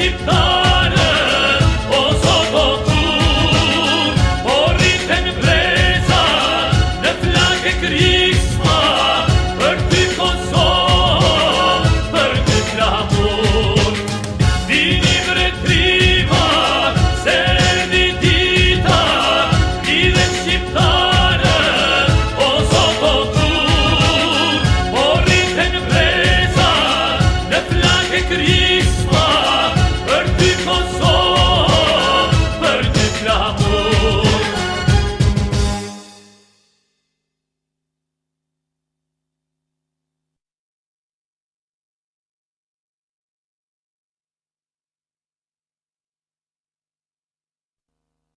Vive